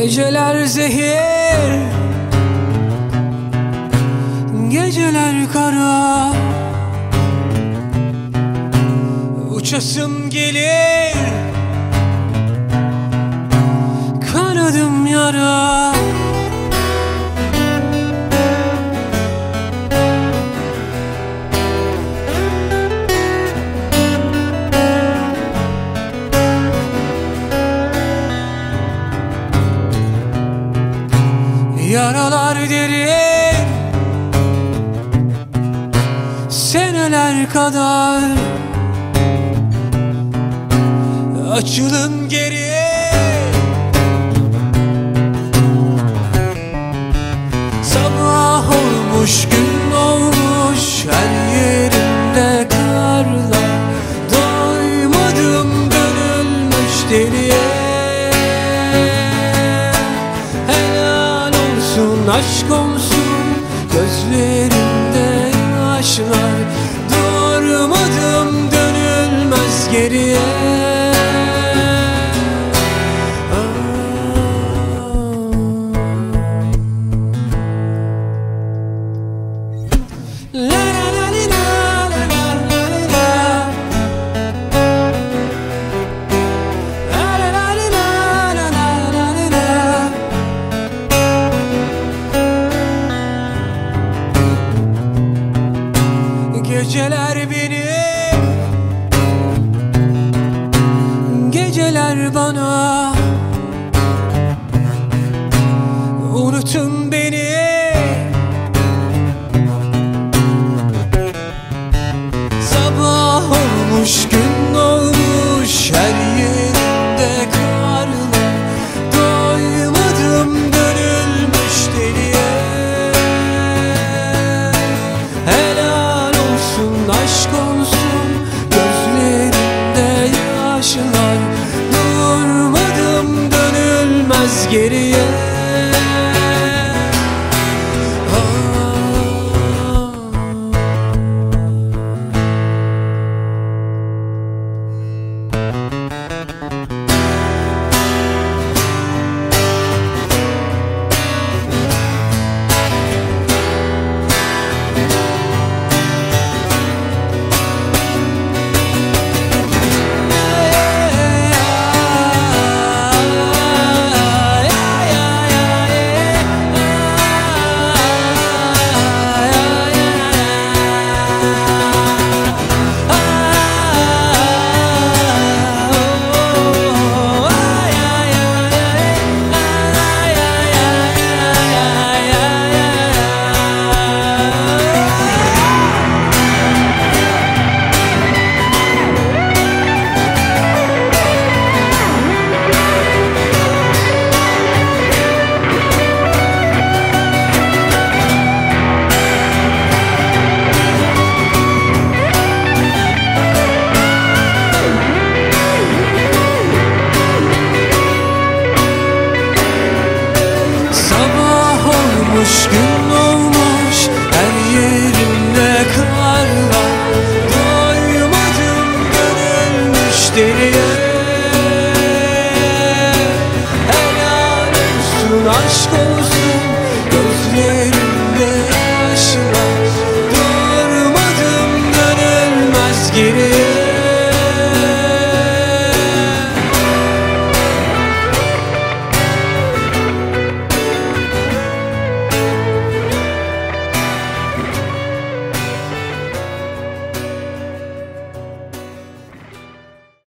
Geceler zehir. Geceler kara. Uçasım gelir Yaralar derin Seneler kadar Açılın geri aşk olsun Gözlerimde yaşlar Geceler benim Geceler bana geriye olmuş gün olmuş Her yerimde karlar Doymadım dönülmüş deliye. Helal olsun aşk olsun